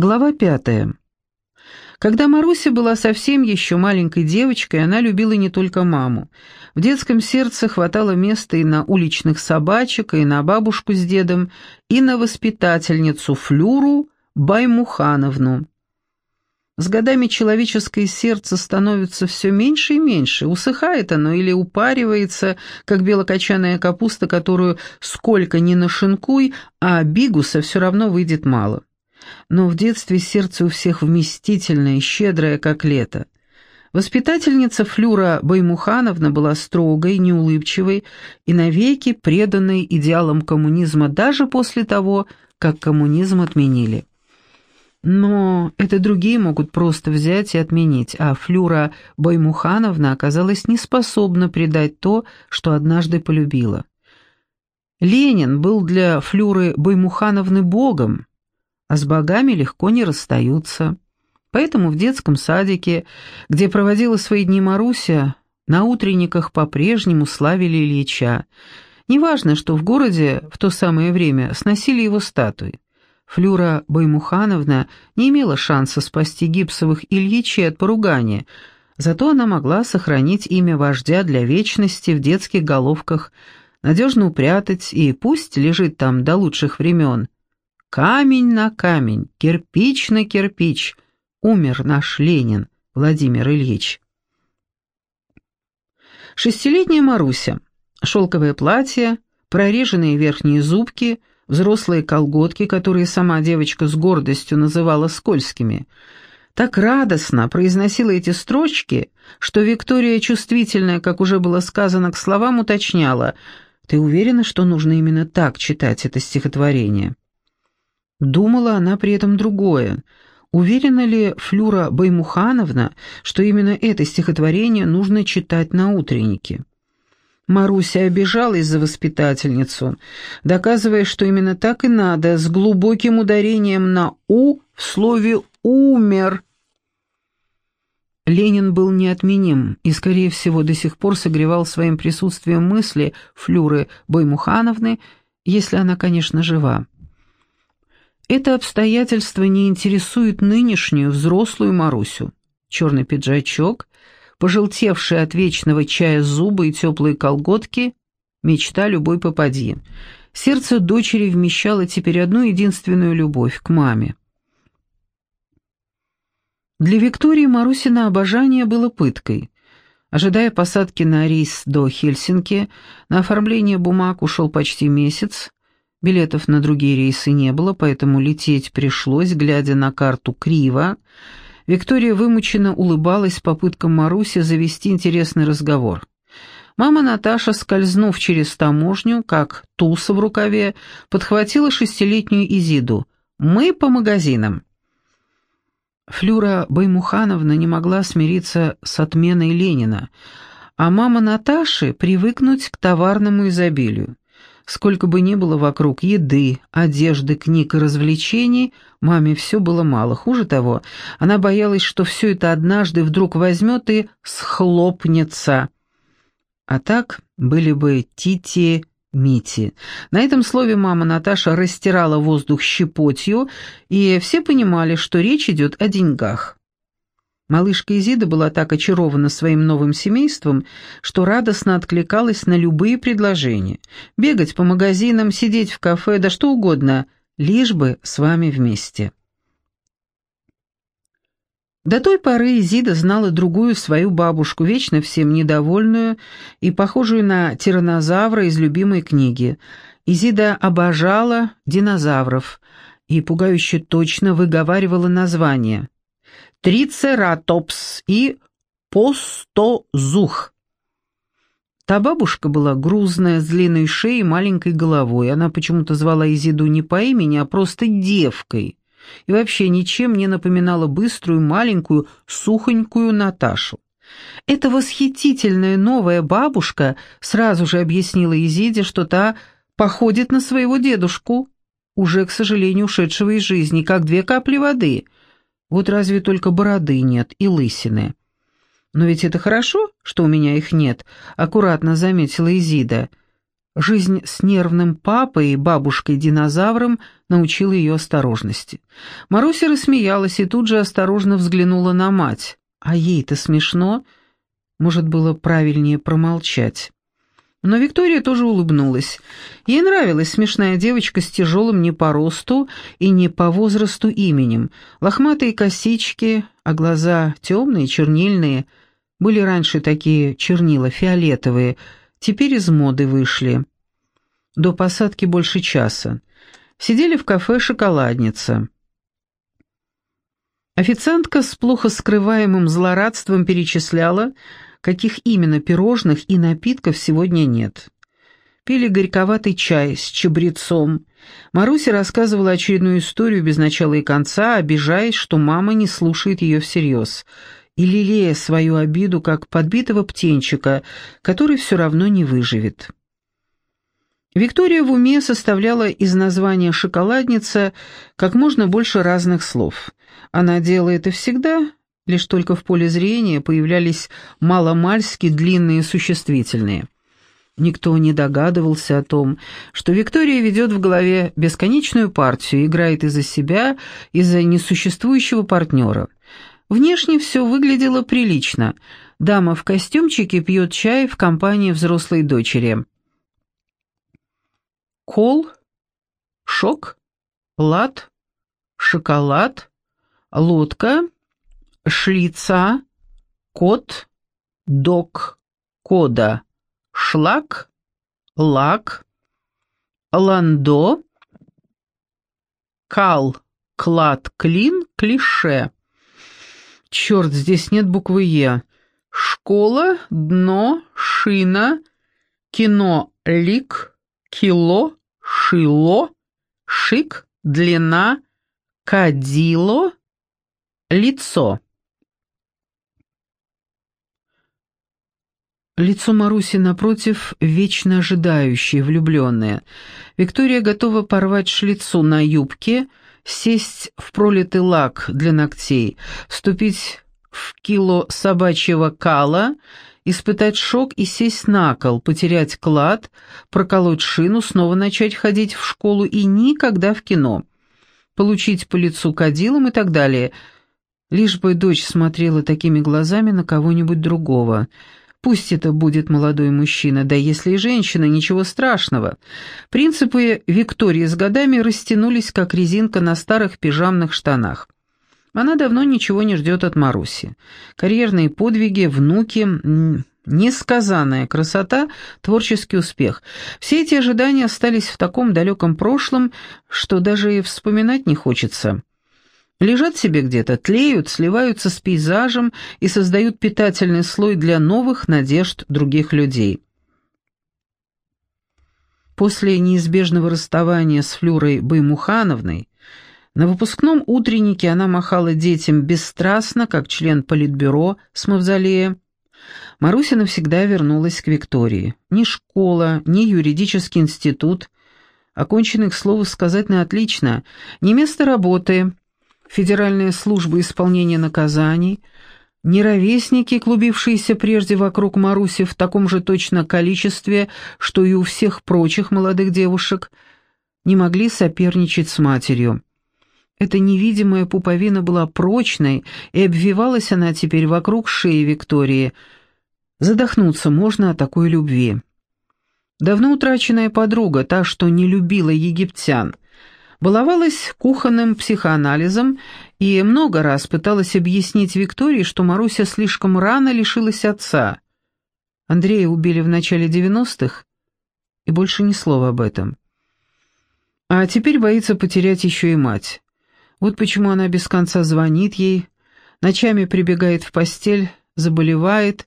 Глава пятая. Когда Маруся была совсем еще маленькой девочкой, она любила не только маму. В детском сердце хватало места и на уличных собачек, и на бабушку с дедом, и на воспитательницу Флюру Баймухановну. С годами человеческое сердце становится все меньше и меньше, усыхает оно или упаривается, как белокочанная капуста, которую сколько ни нашинкуй, а бигуса все равно выйдет мало но в детстве сердце у всех вместительное, щедрое, как лето. Воспитательница Флюра Баймухановна была строгой, неулыбчивой и навеки преданной идеалам коммунизма даже после того, как коммунизм отменили. Но это другие могут просто взять и отменить, а Флюра Баймухановна оказалась неспособна предать то, что однажды полюбила. Ленин был для Флюры Баймухановны богом, а с богами легко не расстаются. Поэтому в детском садике, где проводила свои дни Маруся, на утренниках по-прежнему славили Ильича. Неважно, что в городе в то самое время сносили его статуи. Флюра Баймухановна не имела шанса спасти гипсовых Ильичей от поругания, зато она могла сохранить имя вождя для вечности в детских головках, надежно упрятать и пусть лежит там до лучших времен – Камень на камень, кирпич на кирпич. Умер наш Ленин, Владимир Ильич. Шестилетняя Маруся. Шелковое платье, прореженные верхние зубки, взрослые колготки, которые сама девочка с гордостью называла скользкими. Так радостно произносила эти строчки, что Виктория, чувствительная, как уже было сказано, к словам уточняла, «Ты уверена, что нужно именно так читать это стихотворение?» Думала она при этом другое. Уверена ли Флюра Баймухановна, что именно это стихотворение нужно читать на утреннике? Маруся обижалась за воспитательницу, доказывая, что именно так и надо, с глубоким ударением на «у» в слове «умер». Ленин был неотменим и, скорее всего, до сих пор согревал своим присутствием мысли Флюры Баймухановны, если она, конечно, жива. Это обстоятельство не интересует нынешнюю взрослую Марусю. Черный пиджачок, пожелтевшие от вечного чая зубы и теплые колготки — мечта любой попади. Сердце дочери вмещало теперь одну единственную любовь к маме. Для Виктории Марусина обожание было пыткой. Ожидая посадки на рейс до Хельсинки, на оформление бумаг ушел почти месяц, Билетов на другие рейсы не было, поэтому лететь пришлось, глядя на карту криво. Виктория вымученно улыбалась попыткам Маруси завести интересный разговор. Мама Наташа, скользнув через таможню, как туса в рукаве, подхватила шестилетнюю Изиду. «Мы по магазинам». Флюра Баймухановна не могла смириться с отменой Ленина, а мама Наташи привыкнуть к товарному изобилию. Сколько бы ни было вокруг еды, одежды, книг и развлечений, маме все было мало. Хуже того, она боялась, что все это однажды вдруг возьмет и схлопнется. А так были бы Тити, Мити. На этом слове мама Наташа растирала воздух щепотью, и все понимали, что речь идет о деньгах. Малышка Изида была так очарована своим новым семейством, что радостно откликалась на любые предложения. Бегать по магазинам, сидеть в кафе, да что угодно, лишь бы с вами вместе. До той поры Изида знала другую свою бабушку, вечно всем недовольную и похожую на тираннозавра из любимой книги. Изида обожала динозавров и пугающе точно выговаривала название – трицератопс и постозух. Та бабушка была грузная, с длинной шеей и маленькой головой. Она почему-то звала Изиду не по имени, а просто девкой. И вообще ничем не напоминала быструю, маленькую, сухонькую Наташу. Эта восхитительная новая бабушка сразу же объяснила Изиде, что та походит на своего дедушку, уже, к сожалению, ушедшего из жизни, как две капли воды — вот разве только бороды нет и лысины. Но ведь это хорошо, что у меня их нет, аккуратно заметила Изида. Жизнь с нервным папой и бабушкой-динозавром научила ее осторожности. Маруся рассмеялась и тут же осторожно взглянула на мать. А ей-то смешно. Может, было правильнее промолчать. Но Виктория тоже улыбнулась. Ей нравилась смешная девочка с тяжелым не по росту и не по возрасту именем. Лохматые косички, а глаза темные, чернильные. Были раньше такие чернила, фиолетовые — теперь из моды вышли. До посадки больше часа. Сидели в кафе «Шоколадница». Официантка с плохо скрываемым злорадством перечисляла, каких именно пирожных и напитков сегодня нет. Пили горьковатый чай с чабрецом. Маруся рассказывала очередную историю без начала и конца, обижаясь, что мама не слушает ее всерьез – и лелея свою обиду, как подбитого птенчика, который все равно не выживет. Виктория в уме составляла из названия «шоколадница» как можно больше разных слов. Она делала это всегда, лишь только в поле зрения появлялись маломальски длинные существительные. Никто не догадывался о том, что Виктория ведет в голове бесконечную партию, играет из-за себя, из-за несуществующего партнера. Внешне все выглядело прилично. Дама в костюмчике пьет чай в компании взрослой дочери. Кол, шок, лад, шоколад, лодка, шлица, кот, док, кода, шлак, лак, ландо, кал, клад, клин, клише. Черт, здесь нет буквы «Е». Школа, дно, шина, кино, лик, кило, шило, шик, длина, кадило, лицо. Лицо Маруси напротив, вечно ожидающее, влюбленное. Виктория готова порвать шлицу на юбке, сесть в пролитый лак для ногтей, вступить в кило собачьего кала, испытать шок и сесть на кол, потерять клад, проколоть шину, снова начать ходить в школу и никогда в кино, получить по лицу кадилом и так далее. Лишь бы дочь смотрела такими глазами на кого-нибудь другого — Пусть это будет молодой мужчина, да если и женщина, ничего страшного. Принципы Виктории с годами растянулись, как резинка на старых пижамных штанах. Она давно ничего не ждет от Маруси. Карьерные подвиги, внуки, несказанная красота, творческий успех. Все эти ожидания остались в таком далеком прошлом, что даже и вспоминать не хочется. Лежат себе где-то, тлеют, сливаются с пейзажем и создают питательный слой для новых надежд других людей. После неизбежного расставания с Флюрой Баймухановной на выпускном утреннике она махала детям бесстрастно, как член политбюро с мавзолея. Маруся навсегда вернулась к Виктории. Ни школа, ни юридический институт, оконченных, слово сказать, на отлично, ни место работы — Федеральная служба исполнения наказаний, неровесники, клубившиеся прежде вокруг Маруси в таком же точно количестве, что и у всех прочих молодых девушек, не могли соперничать с матерью. Эта невидимая пуповина была прочной, и обвивалась она теперь вокруг шеи Виктории. Задохнуться можно от такой любви. Давно утраченная подруга, та, что не любила египтян — баловалась кухонным психоанализом и много раз пыталась объяснить Виктории, что Маруся слишком рано лишилась отца. Андрея убили в начале 90-х, и больше ни слова об этом. А теперь боится потерять еще и мать. Вот почему она без конца звонит ей, ночами прибегает в постель, заболевает,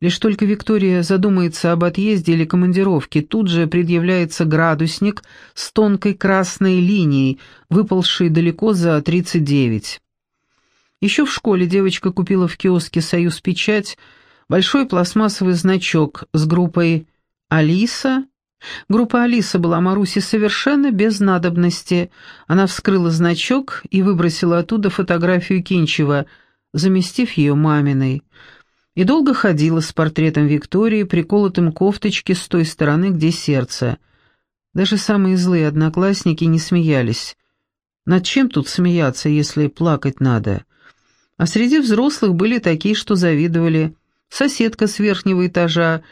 Лишь только Виктория задумается об отъезде или командировке, тут же предъявляется градусник с тонкой красной линией, выползшей далеко за 39. Еще в школе девочка купила в киоске «Союз Печать» большой пластмассовый значок с группой «Алиса». Группа «Алиса» была Марусе совершенно без надобности. Она вскрыла значок и выбросила оттуда фотографию Кинчева, заместив ее маминой. И долго ходила с портретом Виктории, приколотым к кофточке с той стороны, где сердце. Даже самые злые одноклассники не смеялись. Над чем тут смеяться, если плакать надо? А среди взрослых были такие, что завидовали. Соседка с верхнего этажа,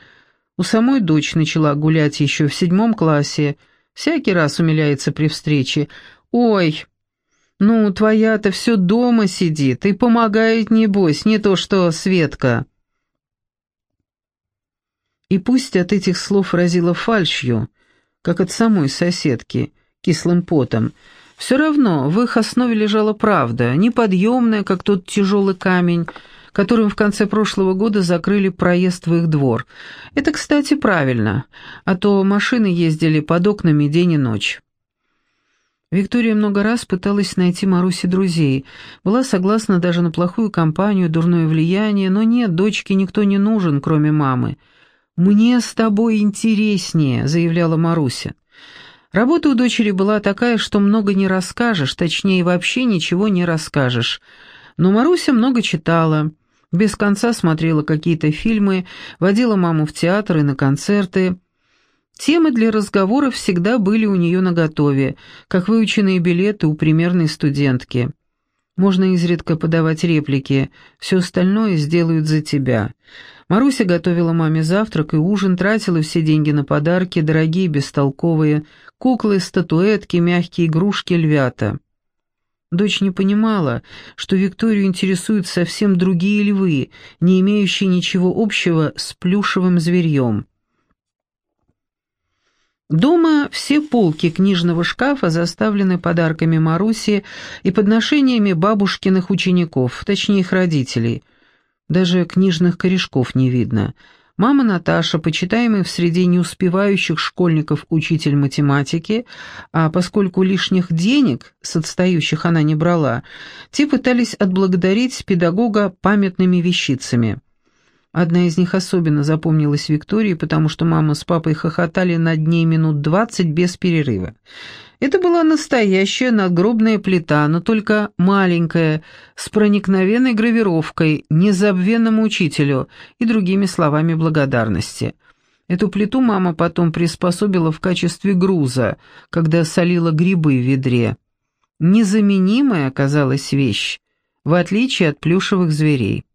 у самой дочь начала гулять еще в седьмом классе, всякий раз умиляется при встрече. «Ой, ну, твоя-то все дома сидит и помогает, небось, не то что Светка». И пусть от этих слов разило фальшью, как от самой соседки, кислым потом, все равно в их основе лежала правда, неподъемная, как тот тяжелый камень, которым в конце прошлого года закрыли проезд в их двор. Это, кстати, правильно, а то машины ездили под окнами день и ночь. Виктория много раз пыталась найти Марусе друзей, была согласна даже на плохую компанию, дурное влияние, но нет, дочке никто не нужен, кроме мамы. «Мне с тобой интереснее», — заявляла Маруся. Работа у дочери была такая, что много не расскажешь, точнее, вообще ничего не расскажешь. Но Маруся много читала, без конца смотрела какие-то фильмы, водила маму в театр и на концерты. Темы для разговоров всегда были у нее наготове, как выученные билеты у примерной студентки. Можно изредка подавать реплики, все остальное сделают за тебя. Маруся готовила маме завтрак и ужин, тратила все деньги на подарки, дорогие, бестолковые, куклы, статуэтки, мягкие игрушки, львята. Дочь не понимала, что Викторию интересуют совсем другие львы, не имеющие ничего общего с плюшевым зверьем. Дома все полки книжного шкафа заставлены подарками Маруси и подношениями бабушкиных учеников, точнее их родителей – даже книжных корешков не видно. Мама Наташа, почитаемый в среде неуспевающих школьников учитель математики, а поскольку лишних денег с отстающих она не брала, те пытались отблагодарить педагога памятными вещицами. Одна из них особенно запомнилась Виктории, потому что мама с папой хохотали над ней минут двадцать без перерыва. Это была настоящая надгробная плита, но только маленькая, с проникновенной гравировкой «Незабвенному учителю» и другими словами благодарности. Эту плиту мама потом приспособила в качестве груза, когда солила грибы в ведре. Незаменимая оказалась вещь, в отличие от плюшевых зверей.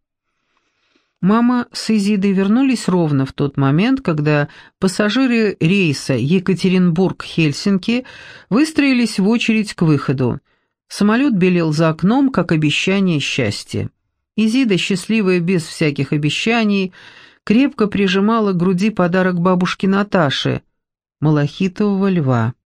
Мама с Изидой вернулись ровно в тот момент, когда пассажиры рейса Екатеринбург-Хельсинки выстроились в очередь к выходу. Самолет белел за окном, как обещание счастья. Изида, счастливая без всяких обещаний, крепко прижимала к груди подарок бабушки Наташи — малахитового льва.